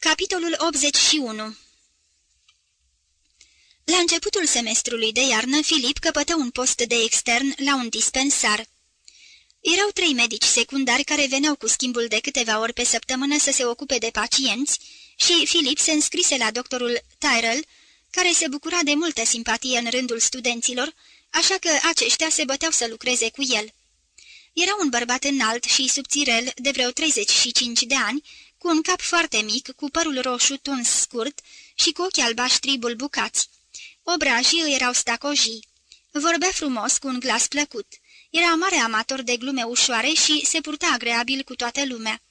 Capitolul 81 La începutul semestrului de iarnă, Filip căpătă un post de extern la un dispensar. Erau trei medici secundari care veneau cu schimbul de câteva ori pe săptămână să se ocupe de pacienți și Filip se înscrise la doctorul Tyrell, care se bucura de multă simpatie în rândul studenților, așa că aceștia se băteau să lucreze cu el. Era un bărbat înalt și subțirel de vreo 35 de ani, cu un cap foarte mic, cu părul roșu tuns scurt și cu ochii albaștri bulbucați. Obrajii îi erau stacojii. Vorbea frumos, cu un glas plăcut. Era mare amator de glume ușoare și se purta agreabil cu toată lumea.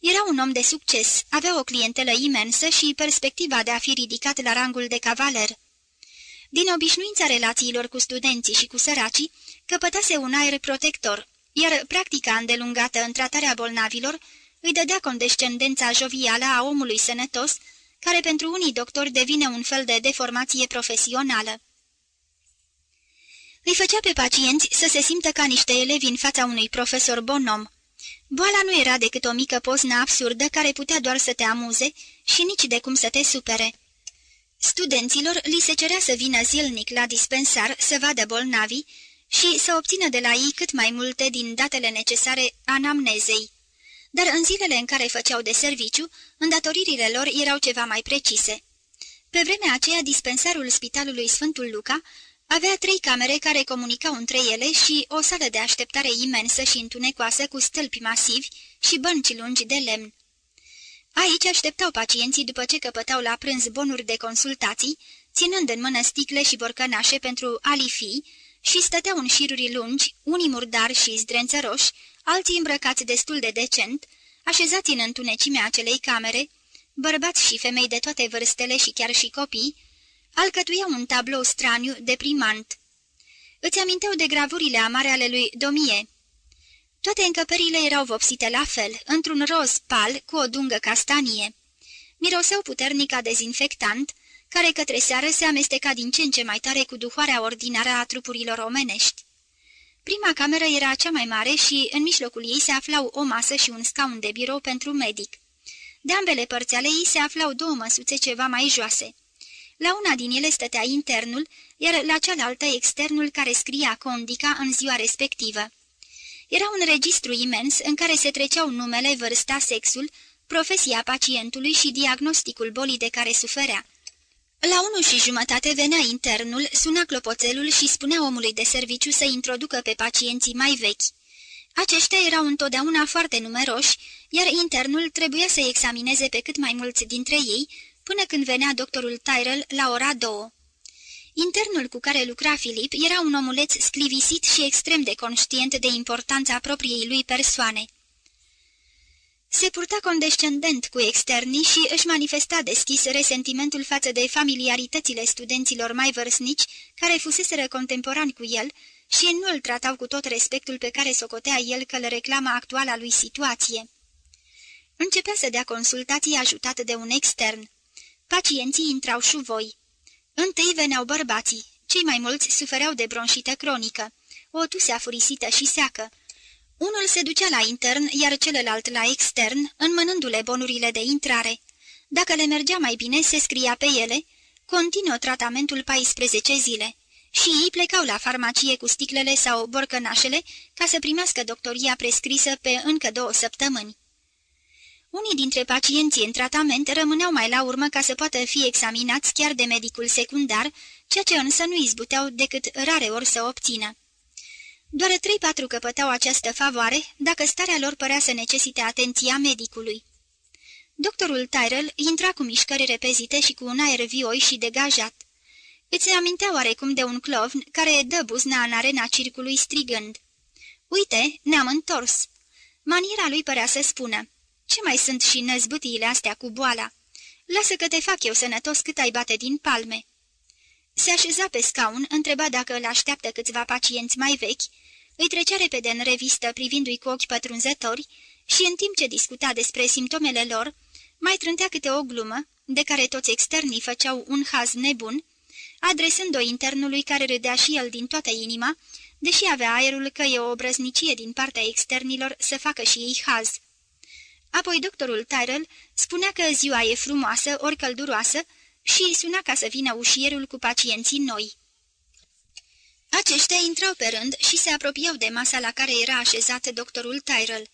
Era un om de succes, avea o clientelă imensă și perspectiva de a fi ridicat la rangul de cavaler. Din obișnuința relațiilor cu studenții și cu săracii, căpătase un aer protector, iar practica îndelungată în tratarea bolnavilor îi dădea condescendența jovială a omului sănătos, care pentru unii doctori devine un fel de deformație profesională. Îi făcea pe pacienți să se simtă ca niște elevi în fața unui profesor bonom. Boala nu era decât o mică poznă absurdă care putea doar să te amuze și nici de cum să te supere. Studenților li se cerea să vină zilnic la dispensar să vadă bolnavii și să obțină de la ei cât mai multe din datele necesare anamnezei dar în zilele în care făceau de serviciu, îndatoririle lor erau ceva mai precise. Pe vremea aceea, dispensarul Spitalului Sfântul Luca avea trei camere care comunicau între ele și o sală de așteptare imensă și întunecoasă cu stâlpi masivi și bănci lungi de lemn. Aici așteptau pacienții după ce căpătau la prânz bonuri de consultații, ținând în mână sticle și borcănașe pentru alifii, și stăteau în șiruri lungi, unii murdari și zdrențăroși, alții îmbrăcați destul de decent, așezați în întunecimea acelei camere, bărbați și femei de toate vârstele și chiar și copii, alcătuiau un tablou straniu, deprimant. Îți aminteau de gravurile amare ale lui Domie. Toate încăperile erau vopsite la fel, într-un roz pal cu o dungă castanie. Miroseau puternic a dezinfectant, care către seară se amesteca din ce în ce mai tare cu duhoarea ordinară a trupurilor omenești. Prima cameră era cea mai mare și în mijlocul ei se aflau o masă și un scaun de birou pentru medic. De ambele părți ale ei se aflau două măsuțe ceva mai joase. La una din ele stătea internul, iar la cealaltă externul care scria condica în ziua respectivă. Era un registru imens în care se treceau numele, vârsta, sexul, profesia pacientului și diagnosticul bolii de care suferea. La unu și jumătate venea internul, suna clopoțelul și spunea omului de serviciu să introducă pe pacienții mai vechi. Aceștia erau întotdeauna foarte numeroși, iar internul trebuia să examineze pe cât mai mulți dintre ei, până când venea doctorul Tyrell la ora două. Internul cu care lucra Filip era un omuleț sclivisit și extrem de conștient de importanța propriei lui persoane. Se purta condescendent cu externii și își manifesta deschis resentimentul față de familiaritățile studenților mai vârstnici care fuseseră contemporani cu el și nu îl tratau cu tot respectul pe care socotea el că le reclama actuala lui situație. Începea să dea consultații ajutat de un extern. Pacienții intrau șuvoi. Întâi veneau bărbații, cei mai mulți sufereau de bronșită cronică, o tusea furisită și seacă, unul se ducea la intern, iar celălalt la extern, înmânându-le bonurile de intrare. Dacă le mergea mai bine, se scria pe ele, continuă tratamentul 14 zile. Și ei plecau la farmacie cu sticlele sau borcănașele ca să primească doctoria prescrisă pe încă două săptămâni. Unii dintre pacienții în tratament rămâneau mai la urmă ca să poată fi examinați chiar de medicul secundar, ceea ce însă nu izbuteau decât rare ori să obțină. Doar trei-patru căpătau această favoare, dacă starea lor părea să necesite atenția medicului. Doctorul Tyrell intra cu mișcări repezite și cu un aer vioi și degajat. Îți amintea oarecum de un clovn care dă buzna în arena circului strigând. Uite, ne-am întors!" Maniera lui părea să spună. Ce mai sunt și năzbâtiile astea cu boala? Lasă că te fac eu sănătos cât ai bate din palme." Se așeza pe scaun, întreba dacă îl așteaptă câțiva pacienți mai vechi, îi trecea repede în revistă privindu-i cu ochi pătrunzători și în timp ce discuta despre simptomele lor, mai trântea câte o glumă, de care toți externii făceau un haz nebun, adresând-o internului care râdea și el din toată inima, deși avea aerul că e o obrăznicie din partea externilor să facă și ei haz. Apoi doctorul Tyrell spunea că ziua e frumoasă, ori călduroasă, și suna ca să vină ușierul cu pacienții noi. Aceștia intrau pe rând și se apropiau de masa la care era așezat doctorul Tyrell.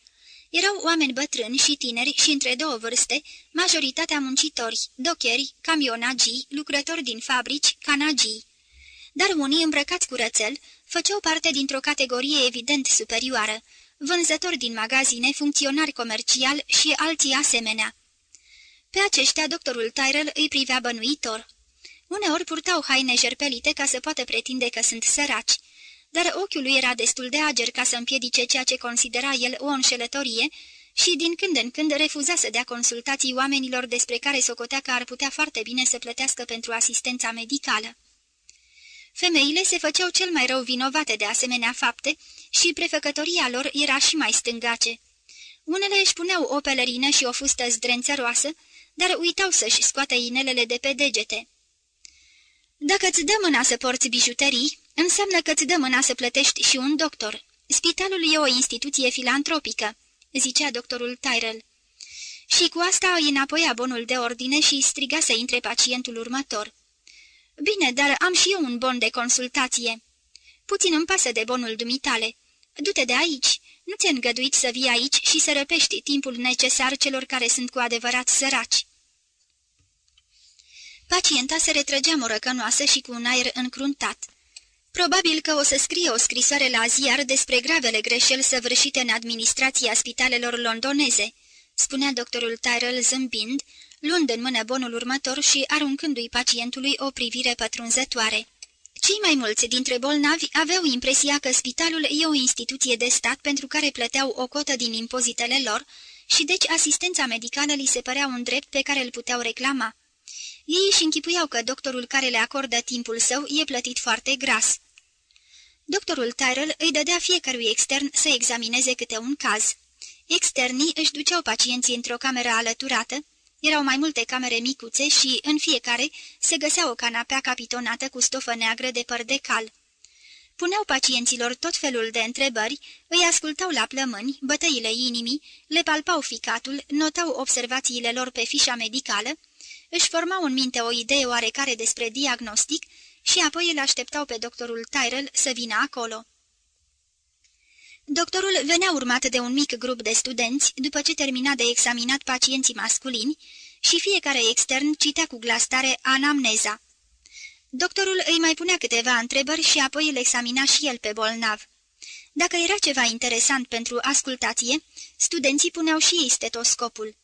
Erau oameni bătrâni și tineri și între două vârste, majoritatea muncitori, docheri, camionagii, lucrători din fabrici, canagii. Dar unii îmbrăcați cu rățel făceau parte dintr-o categorie evident superioară, vânzători din magazine, funcționari comerciali și alții asemenea. Pe aceștia doctorul Tyrell îi privea bănuitor. Uneori purtau haine jerpelite ca să poată pretinde că sunt săraci, dar ochiul lui era destul de ager ca să împiedice ceea ce considera el o înșelătorie și din când în când refuza să dea consultații oamenilor despre care socotea că ar putea foarte bine să plătească pentru asistența medicală. Femeile se făceau cel mai rău vinovate de asemenea fapte și prefăcătoria lor era și mai stângace. Unele își puneau o pelerină și o fustă zdrențăroasă, dar uitau să-și scoată inelele de pe degete. Dacă îți dă mâna să porți bijuterii, înseamnă că îți dă mâna să plătești și un doctor. Spitalul e o instituție filantropică," zicea doctorul Tyrell. Și cu asta îi înapoi bonul de ordine și striga să intre pacientul următor. Bine, dar am și eu un bon de consultație." Puțin îmi pasă de bonul dumitale. Du-te de aici. Nu ți-e îngăduit să vii aici și să răpești timpul necesar celor care sunt cu adevărat săraci." Pacienta se retrăgea morăcănoasă și cu un aer încruntat. Probabil că o să scrie o scrisoare la ziar despre gravele greșeli săvârșite în administrația spitalelor londoneze, spunea doctorul Tyrell zâmbind, luând în mână bonul următor și aruncându-i pacientului o privire pătrunzătoare. Cei mai mulți dintre bolnavi aveau impresia că spitalul e o instituție de stat pentru care plăteau o cotă din impozitele lor și deci asistența medicală li se părea un drept pe care îl puteau reclama. Ei își închipuiau că doctorul care le acordă timpul său e plătit foarte gras. Doctorul Tyrell îi dădea fiecărui extern să examineze câte un caz. Externii își duceau pacienții într-o cameră alăturată, erau mai multe camere micuțe și, în fiecare, se găsea o canapea capitonată cu stofă neagră de păr de cal. Puneau pacienților tot felul de întrebări, îi ascultau la plămâni, bătăile inimii, le palpau ficatul, notau observațiile lor pe fișa medicală, își formau în minte o idee oarecare despre diagnostic și apoi îl așteptau pe doctorul Tyrell să vină acolo. Doctorul venea urmat de un mic grup de studenți după ce termina de examinat pacienții masculini și fiecare extern citea cu glas tare anamneza. Doctorul îi mai punea câteva întrebări și apoi îl examina și el pe bolnav. Dacă era ceva interesant pentru ascultație, studenții puneau și ei stetoscopul.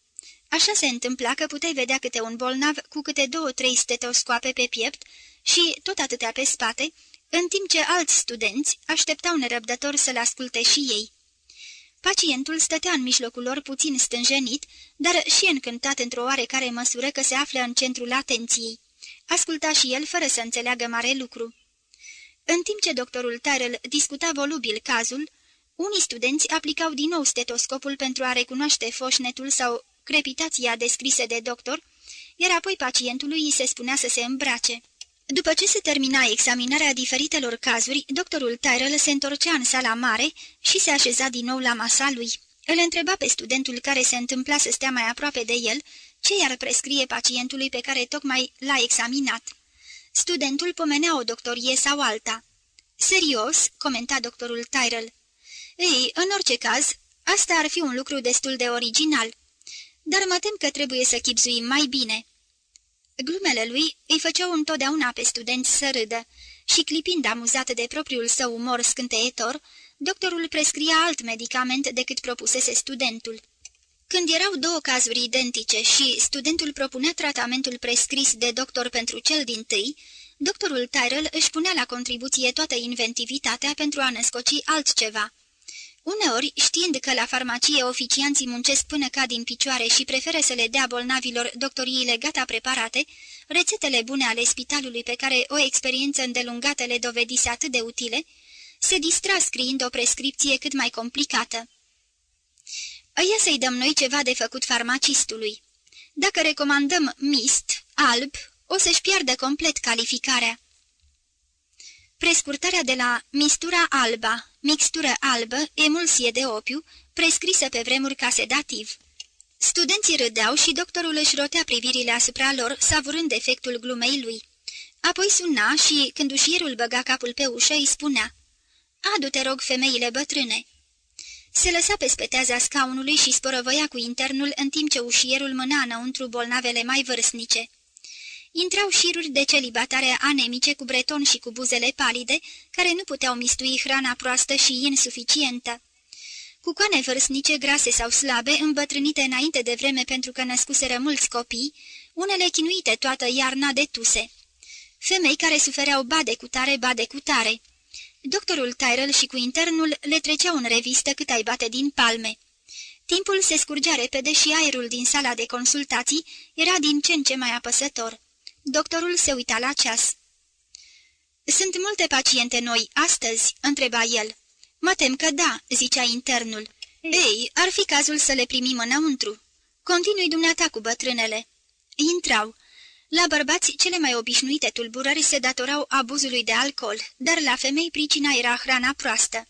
Așa se întâmpla că puteai vedea câte un bolnav cu câte două-trei stetoscoape pe piept și tot atâtea pe spate, în timp ce alți studenți așteptau nerăbdător să-l asculte și ei. Pacientul stătea în mijlocul lor puțin stânjenit, dar și încântat într-o oarecare măsură că se află în centrul atenției. Asculta și el fără să înțeleagă mare lucru. În timp ce doctorul Tyrell discuta volubil cazul, unii studenți aplicau din nou stetoscopul pentru a recunoaște foșnetul sau crepitația descrise de doctor, iar apoi pacientului îi se spunea să se îmbrace. După ce se termina examinarea diferitelor cazuri, doctorul Tyrell se întorcea în sala mare și se așeza din nou la masa lui. Îl întreba pe studentul care se întâmpla să stea mai aproape de el, ce i-ar prescrie pacientului pe care tocmai l-a examinat. Studentul pomenea o doctorie sau alta. Serios, comenta doctorul Tyrell. Ei, în orice caz, asta ar fi un lucru destul de original. Dar mă tem că trebuie să chipzuim mai bine. Glumele lui îi făceau întotdeauna pe studenți să râdă și, clipind amuzat de propriul său umor scânteietor, doctorul prescria alt medicament decât propusese studentul. Când erau două cazuri identice și studentul propunea tratamentul prescris de doctor pentru cel din tâi, doctorul Tyrell își punea la contribuție toată inventivitatea pentru a născoci altceva. Uneori, știind că la farmacie oficianții muncesc până ca din picioare și preferă să le dea bolnavilor doctoriile gata preparate, rețetele bune ale spitalului pe care o experiență îndelungată le dovedise atât de utile, se distra scriind o prescripție cât mai complicată. Ia să-i dăm noi ceva de făcut farmacistului. Dacă recomandăm mist, alb, o să-și piardă complet calificarea. Prescurtarea de la mistura alba, mixtură albă, emulsie de opiu, prescrisă pe vremuri ca sedativ. Studenții râdeau și doctorul își rotea privirile asupra lor, savurând efectul glumei lui. Apoi suna și, când ușierul băga capul pe ușă, îi spunea Adu-te rog femeile bătrâne!" Se lăsa pe speteaza scaunului și sporăvăia cu internul în timp ce ușierul mâna înăuntru bolnavele mai vârstnice. Intrau șiruri de celibatare anemice cu breton și cu buzele palide, care nu puteau mistui hrana proastă și insuficientă. Cu coane vârstnice, grase sau slabe, îmbătrânite înainte de vreme pentru că născuseră mulți copii, unele chinuite toată iarna de tuse. Femei care sufereau bade cu tare, bade cu tare. Doctorul Tyrell și cu internul le treceau în revistă cât ai bate din palme. Timpul se scurgea repede și aerul din sala de consultații era din ce în ce mai apăsător. Doctorul se uita la ceas. Sunt multe paciente noi astăzi?" întreba el. Mă tem că da," zicea internul. Ei, ar fi cazul să le primim înăuntru. Continui dumneata cu bătrânele." Intrau. La bărbați, cele mai obișnuite tulburări se datorau abuzului de alcool, dar la femei pricina era hrana proastă.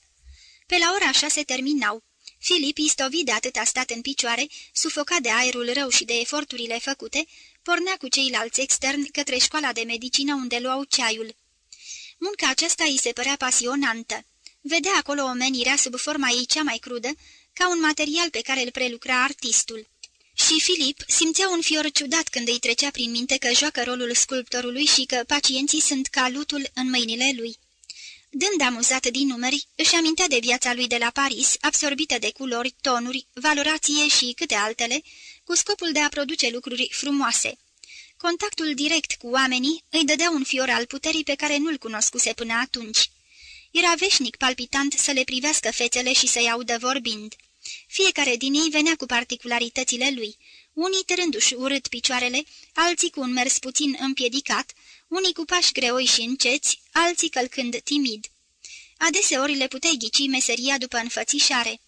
Pe la ora așa se terminau. Filip, istovit de atât a stat în picioare, sufocat de aerul rău și de eforturile făcute, pornea cu ceilalți externi către școala de medicină unde luau ceaiul. Munca aceasta îi se părea pasionantă. Vedea acolo omenirea sub forma ei cea mai crudă, ca un material pe care îl prelucra artistul. Și Filip simțea un fior ciudat când îi trecea prin minte că joacă rolul sculptorului și că pacienții sunt ca lutul în mâinile lui. Dând amuzat din numeri, își amintea de viața lui de la Paris, absorbită de culori, tonuri, valorație și câte altele, cu scopul de a produce lucruri frumoase. Contactul direct cu oamenii îi dădea un fior al puterii pe care nu-l cunoscuse până atunci. Era veșnic palpitant să le privească fețele și să-i audă vorbind. Fiecare din ei venea cu particularitățile lui, unii târându-și urât picioarele, alții cu un mers puțin împiedicat, unii cu pași greoi și înceți, alții călcând timid. Adeseori le puteai ghici meseria după înfățișare.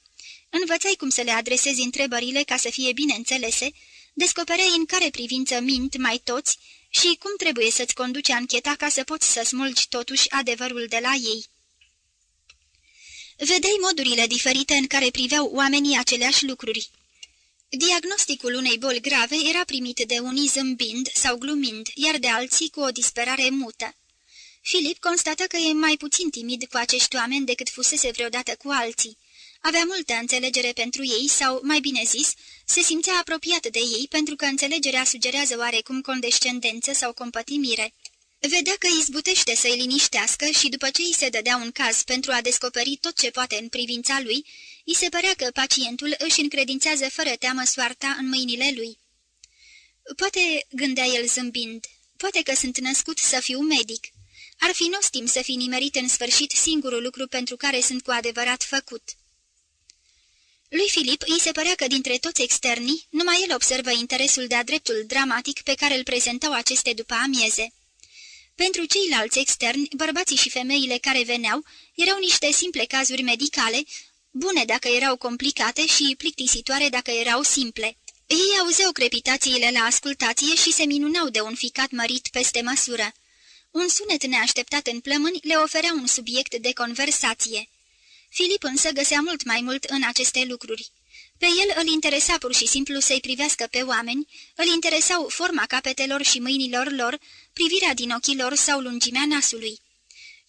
Învățai cum să le adresezi întrebările ca să fie bine înțelese, descopereai în care privință mint mai toți și cum trebuie să-ți conduci ancheta ca să poți să smulgi totuși adevărul de la ei. Vedeai modurile diferite în care priveau oamenii aceleași lucruri. Diagnosticul unei boli grave era primit de unii zâmbind sau glumind, iar de alții cu o disperare mută. Filip constată că e mai puțin timid cu acești oameni decât fusese vreodată cu alții. Avea multă înțelegere pentru ei sau, mai bine zis, se simțea apropiat de ei pentru că înțelegerea sugerează oarecum condescendență sau compătimire. Vedea că izbutește să-i liniștească și după ce îi se dădea un caz pentru a descoperi tot ce poate în privința lui, îi se părea că pacientul își încredințează fără teamă soarta în mâinile lui. Poate, gândea el zâmbind, poate că sunt născut să fiu medic. Ar fi nostim să fi nimerit în sfârșit singurul lucru pentru care sunt cu adevărat făcut. Lui Filip îi se părea că dintre toți externii, numai el observă interesul de-a dreptul dramatic pe care îl prezentau aceste după amieze. Pentru ceilalți externi, bărbații și femeile care veneau erau niște simple cazuri medicale, bune dacă erau complicate și plictisitoare dacă erau simple. Ei auzeau crepitațiile la ascultație și se minunau de un ficat mărit peste măsură. Un sunet neașteptat în plămâni le oferea un subiect de conversație. Filip însă găsea mult mai mult în aceste lucruri. Pe el îl interesa pur și simplu să-i privească pe oameni, îl interesau forma capetelor și mâinilor lor, privirea din ochii lor sau lungimea nasului.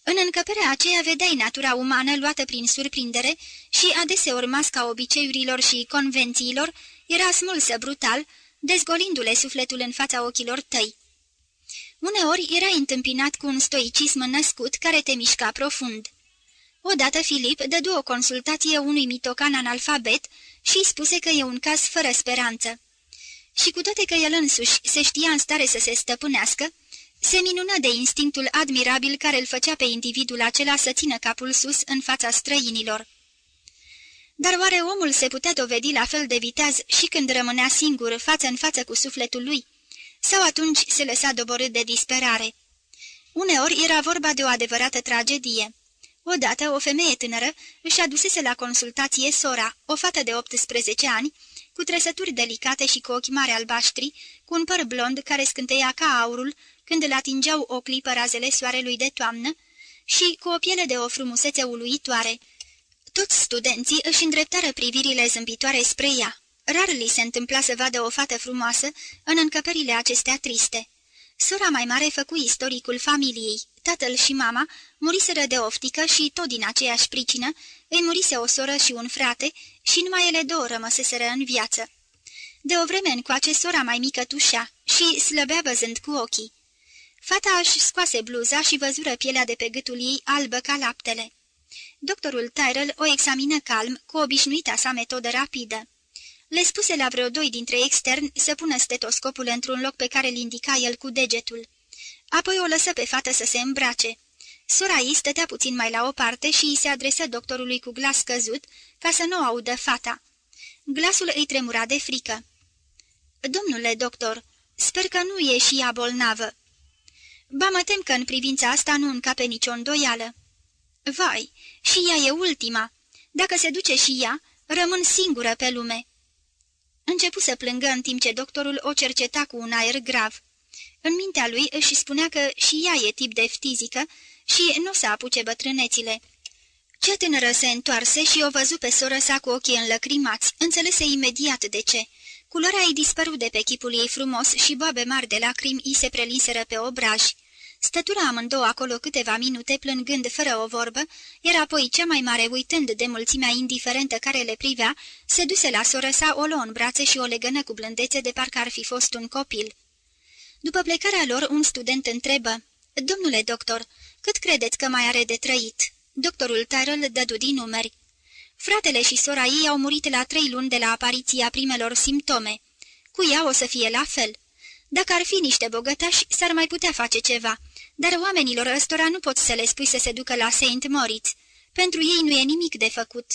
În încăperea aceea vedeai natura umană luată prin surprindere și adeseori masca obiceiurilor și convențiilor era smulsă brutal, dezgolindu-le sufletul în fața ochilor tăi. Uneori era întâmpinat cu un stoicism născut care te mișca profund. Odată Filip dădu o consultație unui mitocan analfabet și spuse că e un caz fără speranță. Și cu toate că el însuși se știa în stare să se stăpânească, se minună de instinctul admirabil care îl făcea pe individul acela să țină capul sus în fața străinilor. Dar oare omul se putea dovedi la fel de viteaz și când rămânea singur, față în față cu sufletul lui? Sau atunci se lăsa doborât de disperare? Uneori era vorba de o adevărată tragedie. Odată, o femeie tânără își adusese la consultație sora, o fată de 18 ani, cu trăsături delicate și cu ochi mari albaștri, cu un păr blond care scânteia ca aurul când îl atingeau o clipă razele soarelui de toamnă și cu o piele de o frumusețe uluitoare. Toți studenții își îndreptară privirile zâmbitoare spre ea. Rar li se întâmpla să vadă o fată frumoasă în încăperile acestea triste. Sora mai mare făcu istoricul familiei. Tatăl și mama muriseră de oftică și, tot din aceeași pricină, îi murise o soră și un frate și numai ele două rămăseseră în viață. De o vreme încoace, sora mai mică tușea și slăbea văzând cu ochii. Fata își scoase bluza și văzură pielea de pe gâtul ei albă ca laptele. Doctorul Tyrell o examină calm, cu obișnuita sa metodă rapidă. Le spuse la vreo doi dintre externi să pună stetoscopul într-un loc pe care îl indica el cu degetul. Apoi o lăsă pe fată să se îmbrace. Sora ei stătea puțin mai la o parte și îi se adresă doctorului cu glas căzut, ca să nu audă fata. Glasul îi tremura de frică. Domnule doctor, sper că nu e și ea bolnavă." Ba mă tem că în privința asta nu încape nicio îndoială." Vai, și ea e ultima. Dacă se duce și ea, rămân singură pe lume." Începu să plângă în timp ce doctorul o cerceta cu un aer grav. În mintea lui își spunea că și ea e tip de ftizică și nu s-a apuce bătrânețile. Ce tânără se întoarse și o văzu pe soră sa cu ochii înlăcrimați, înțelese imediat de ce. Culoarea ei dispărut de pe chipul ei frumos și boabe mari de lacrimi îi se prelinseră pe obraj. Stătura amândouă acolo câteva minute, plângând fără o vorbă, iar apoi cea mai mare, uitând de mulțimea indiferentă care le privea, se duse la soră sa, o luă în brațe și o legănă cu blândețe de parcă ar fi fost un copil. După plecarea lor, un student întrebă, Domnule doctor, cât credeți că mai are de trăit?" Doctorul Tyrell dădu din numeri. Fratele și sora ei au murit la trei luni de la apariția primelor simptome. Cu ea o să fie la fel. Dacă ar fi niște bogătași, s-ar mai putea face ceva, dar oamenilor ăstora nu poți să le spui să se ducă la Saint Moritz. Pentru ei nu e nimic de făcut.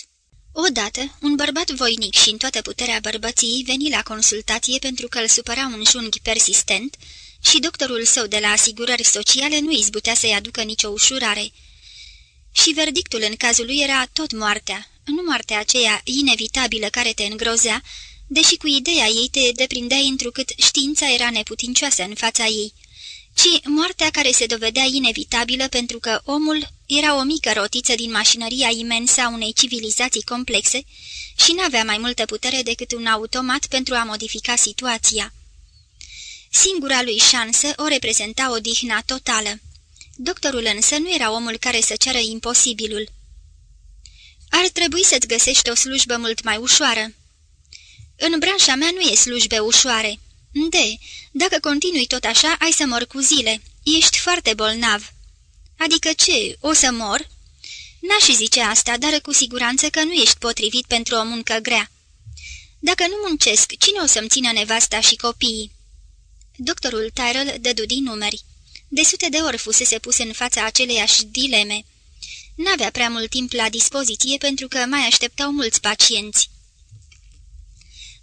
Odată, un bărbat voinic și în toată puterea bărbăției veni la consultație pentru că îl supăra un junghi persistent și doctorul său de la asigurări sociale nu izbutea să-i aducă nicio ușurare. Și verdictul în cazul lui era tot moartea, nu moartea aceea inevitabilă care te îngrozea, deși cu ideea ei te deprindeai întrucât știința era neputincioasă în fața ei, ci moartea care se dovedea inevitabilă pentru că omul era o mică rotiță din mașinăria imensă a unei civilizații complexe și n-avea mai multă putere decât un automat pentru a modifica situația. Singura lui șansă o reprezenta o dihna totală. Doctorul însă nu era omul care să ceară imposibilul. Ar trebui să-ți găsești o slujbă mult mai ușoară." În branșa mea nu e slujbe ușoare." De, dacă continui tot așa, ai să mor cu zile. Ești foarte bolnav." Adică ce, o să mor?" N-aș zice asta, dar cu siguranță că nu ești potrivit pentru o muncă grea." Dacă nu muncesc, cine o să-mi țină nevasta și copiii?" Doctorul Tyrell dădu din numeri. De sute de ori fusese pus în fața aceleiași dileme. N-avea prea mult timp la dispoziție pentru că mai așteptau mulți pacienți.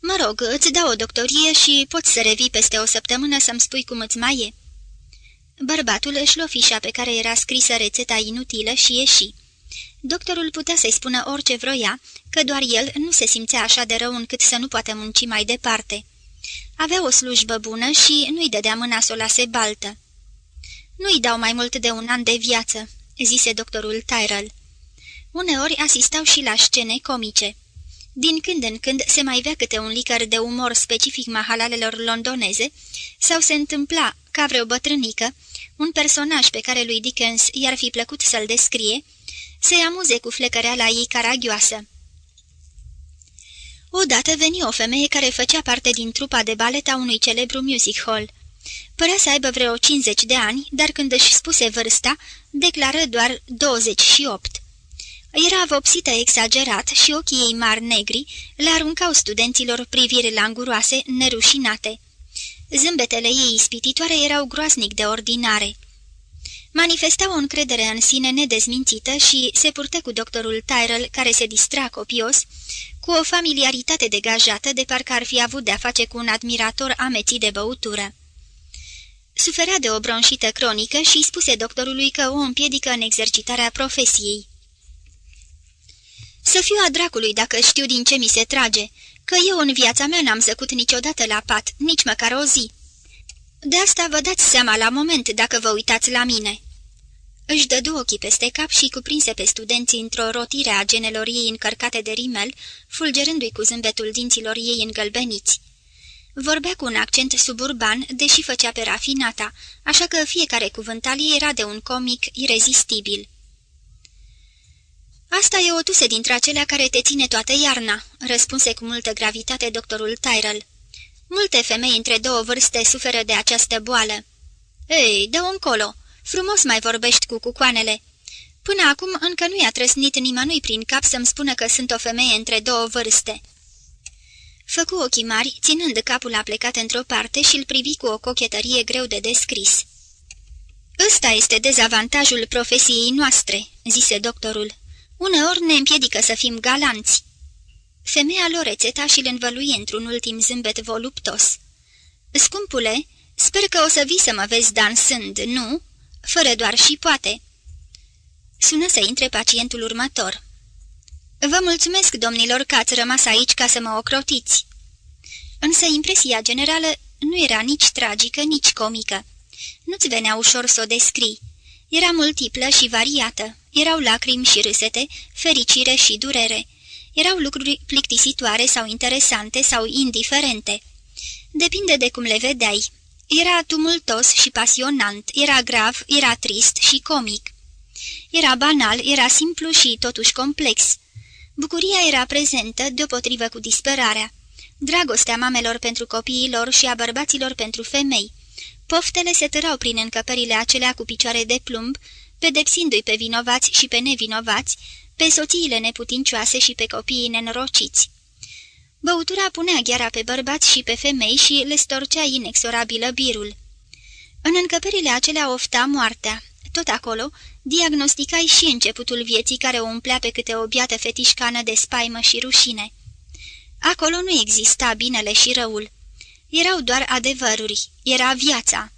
Mă rog, îți dau o doctorie și poți să revii peste o săptămână să-mi spui cum îți mai e." Bărbatul își luă fișa pe care era scrisă rețeta inutilă și ieși. Doctorul putea să-i spună orice vroia, că doar el nu se simțea așa de rău încât să nu poată munci mai departe. Avea o slujbă bună și nu-i dădea mâna să o lase baltă. Nu-i dau mai mult de un an de viață," zise doctorul Tyrell. Uneori asistau și la scene comice. Din când în când se mai vea câte un licăr de umor specific mahalalelor londoneze, sau se întâmpla, ca vreo bătrânică, un personaj pe care lui Dickens i-ar fi plăcut să-l descrie, se amuze cu flecăreala ei caragioasă. Odată veni o femeie care făcea parte din trupa de balet a unui celebru music hall. Părea să aibă vreo 50 de ani, dar când își spuse vârsta, declară doar 28. Era vopsită exagerat și ochii ei mari negri le aruncau studenților priviri languroase, nerușinate. Zâmbetele ei ispititoare erau groasnic de ordinare. Manifesta o încredere în sine nedezmințită și se purtă cu doctorul Tyrell, care se distra copios, cu o familiaritate degajată de parcă ar fi avut de-a face cu un admirator amețit de băutură. Suferea de o bronșită cronică și spuse doctorului că o împiedică în exercitarea profesiei. Să fiu a dracului dacă știu din ce mi se trage, că eu în viața mea n-am zăcut niciodată la pat, nici măcar o zi. De asta vă dați seama la moment dacă vă uitați la mine." Își dădu ochii peste cap și cuprinse pe studenții într-o rotire a genelor ei încărcate de rimel, fulgerându-i cu zâmbetul dinților ei îngălbeniți. Vorbea cu un accent suburban, deși făcea pe rafinata, așa că fiecare cuvânt al ei era de un comic irezistibil. Asta e o tuse dintre acelea care te ține toată iarna," răspunse cu multă gravitate doctorul Tyrell. Multe femei între două vârste suferă de această boală." Ei, dă-o încolo! Frumos mai vorbești cu cucoanele. Până acum încă nu i-a trăsnit nimănui prin cap să-mi spună că sunt o femeie între două vârste." Făcu ochii mari, ținând capul aplecat într-o parte și îl privi cu o cochetărie greu de descris. Ăsta este dezavantajul profesiei noastre," zise doctorul. Uneori ne împiedică să fim galanți." Femeia lor rețeta și îl învăluie într-un ultim zâmbet voluptos. Scumpule, sper că o să vii să mă vezi dansând, nu?" Fără doar și poate." Sună să intre pacientul următor. Vă mulțumesc, domnilor, că ați rămas aici ca să mă ocrotiți." Însă impresia generală nu era nici tragică, nici comică. Nu-ți venea ușor să o descrii. Era multiplă și variată. Erau lacrimi și râsete, fericire și durere. Erau lucruri plictisitoare sau interesante sau indiferente. Depinde de cum le vedeai. Era tumultos și pasionant, era grav, era trist și comic. Era banal, era simplu și totuși complex. Bucuria era prezentă, deopotrivă cu disperarea. Dragostea mamelor pentru copiii lor și a bărbaților pentru femei. Poftele se tărau prin încăperile acelea cu picioare de plumb, pedepsindu-i pe vinovați și pe nevinovați, pe soțiile neputincioase și pe copiii nenorociți. Băutura punea gheara pe bărbați și pe femei și le storcea inexorabilă birul. În încăperile acelea ofta moartea. Tot acolo diagnosticai și începutul vieții care o umplea pe câte o biată fetișcană de spaimă și rușine. Acolo nu exista binele și răul. Erau doar adevăruri, era viața.